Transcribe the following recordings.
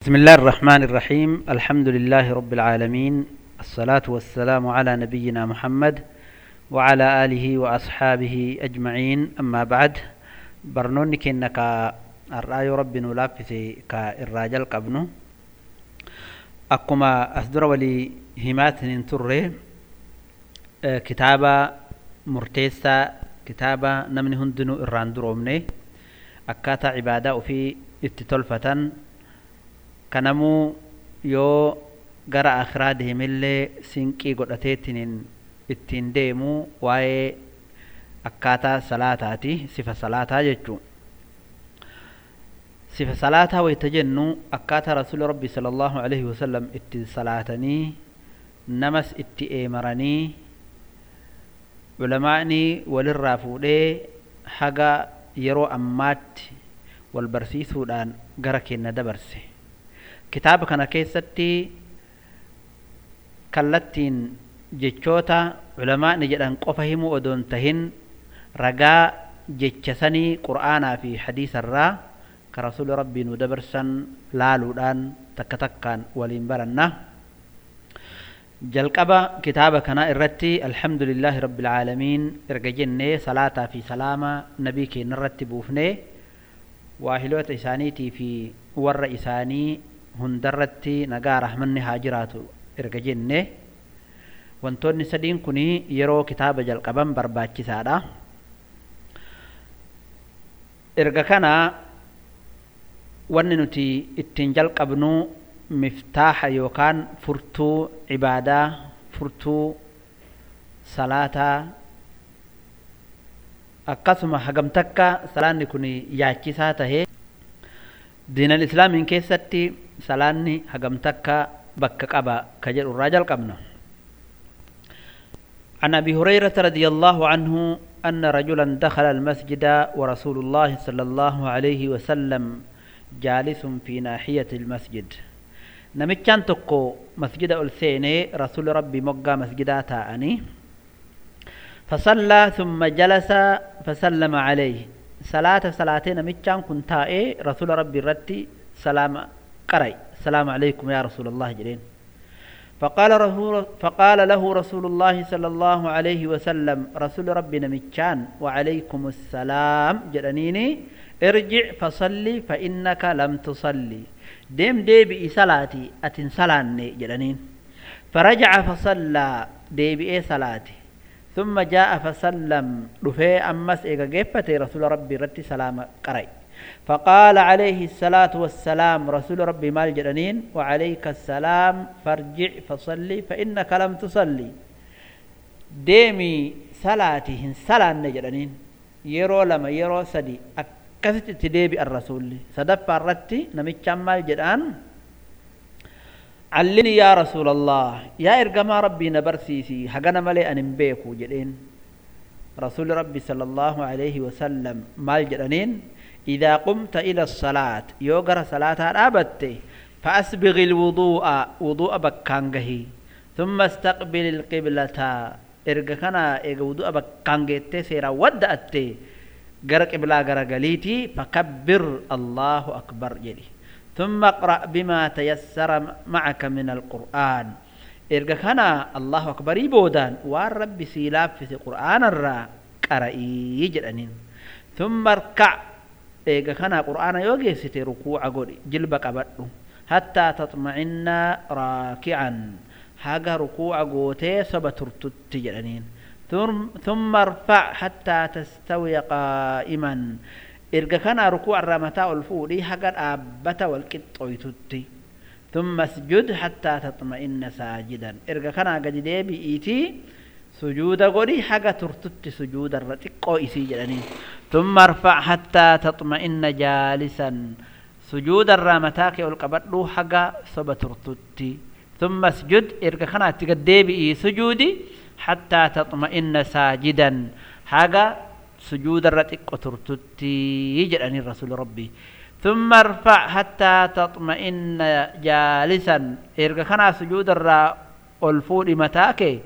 بسم الله الرحمن الرحيم. الحمد لله رب العالمين. الصلاة والسلام على نبينا محمد وعلى آله وأصحابه أجمعين. أما بعد برنوني كنك الرأي رب نلافسي كالراجل قبنو أكما أصدر ولي همات ننتره كتابة مرتيسة كتابة نمني هندنو إراندرومني أكاتا عبادة في اتتلفة kanamuu yoo gara akhiraa deemillee sinqii godhateetiin ittiin deemu waa'ee akkaataa salaataati sifa salaataa jechuu sifa salaataa wayta jennu akkaataa rasuuli rabbi sala allahu alaihi wasallam itti salaatanii namas itti eemaranii culamaa'ni walirraa fuudhee haga yeroo ammaatti wal barsiisuudhaan gara kenna dabarse كتاب كان كيستي كالتين جيتشوتا علماء نجدان قفهم ودون تهن رقا جيتشساني قرآن في حديث الرا كرسول ربي ندبرسا لالولان تكتكا والإنبارنا جلقبا كتاب كان إرتي الحمد لله رب العالمين إرقجيني صلاة في سلامة نبيك نرتبوفني واهلوة إسانيتي في ور إساني hundarratti nagaa rahmanni haa jiraatu erga jenne. Wantoonni sadiin kun yeroo kitaaba jalqaban barbaachisaadha. Erga kana wanni nuti ittiin jalqabnu miftaaha yookaan furtuu cibaadaa furtuu salaataa akkasuma hagam takka salaanni kun yaachisaa tahee diinal islaamiin keessatti salaanni hagam takka bakka qaba ka jedhu irraa jalqabna عن أبي هريرة رضي الله عنه أن رجلا دخل المسجد ورسول الله صلى الله عليه وسلم جالس في ناحية المسجد نمتشان تقو مسجد ألسيني رسول ربي مقا مسجداتا أني فصلى ثم جلس فسلم عليه صلاة صلاتين نمتشان كنتا رسول ربي رتي سلام قرأي. السلام عليكم يا رسول الله جلين. فقال, رسول فقال له رسول الله صلى الله عليه وسلم رسول ربنا مكان وعليكم السلام. جلنيني ارجع فصلي فإنك لم تصلي. ديم ديبي صلاتي أتن صلاني جلنين. فرجع فصلى ديبي صلاتي ثم جاء فسلم رفي أمس إيقا جيبتي رسول ربي؟ رتي سلام قرأي. فقال عليه الصلاة والسلام رسول ربي مال جرنين وعليك السلام فارجع فصلي فإنك لم تصلي. ديمي صلاتهن صلاة نجرنين يرو لما يرو سدي. أكست تديبي الرسول صدف الرتي نمي مال جران علني يا رسول الله. يا إرقما ربي نبرسيسي حقنا ملي أن بيكو جرين رسول ربي صلى الله عليه وسلم مال جرنين إذا قمت إلى الصلاة يوغر صلاة أبت فأسبغ الوضوء وضوء بكانجه ثم استقبل القبلة. إرجع كنا إرجع وضوء بكانجة سيرا ودأت جر قبلة جر جليتي فكبر الله أكبر جلي ثم اقرأ بما تيسر معك من القرآن. إرجع كنا الله أكبر يبودان والرب سيلاب في القرآن الرا قرأي جرأنين. ثم اركع eega kana qur'aana yoo geessite rukuuca godhi jilba qabadhu hattaa taxma'inna raakican haga rukuuca gootee soba turtutti jedhaniin ثم ارفع حتى تستوي قائما. إرجع كان ركوع الرمتا والفودي حقا أبتا والكتويتتي ثم اسجد حتى تطمئن ساجدا. إرجع كان قد إيتي سجود قولي حقا ترتت سجود الرتقو إسي جلنين ثم ارفع حتى تطمئن جالسا. سجود الرامتاك والقبض حقا صب ترتتي ثم اسجد إرقى خنا تقدي سجودي حتى تطمئن ساجدا. حقا سجود الرتقو ترتتي جلني الرسول ربي. ثم ارفع حتى تطمئن جالسا. إرقى خنا سجود الرا والفود متاكي.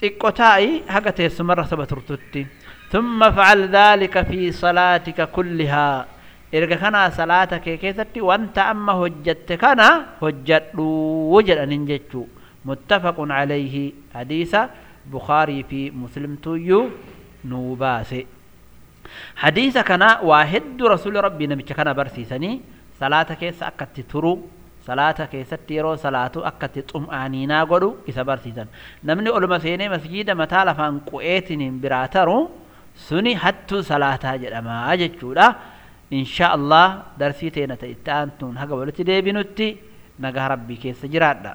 تكوتاي هكتي سمرة سبترتتي ثم فعل ذلك في صلاتك كلها. إرجع خنا صلاتك كيثرتي وأنت أما هجت كنا هجت وجد أن ينجتو متفق عليه. حديث بخاري في مسلم تيو نوباسي. حديث كنا واحد رسول ربي نمشي كنا برسيسني صلاتك سأكتي ترو. Salaata keessatti yeroo salaatu akkatti xum'aaniinaa godhu isa barsiisan namni oluma seenee masjiida mataa lafaan qu'eetiniin biraa taru suni hattuu salaataa jedhamaa jechuudha insha allah darsii teena ta itti aantuun haga walitti deebinutti nagaa rabbii keessa jiraadha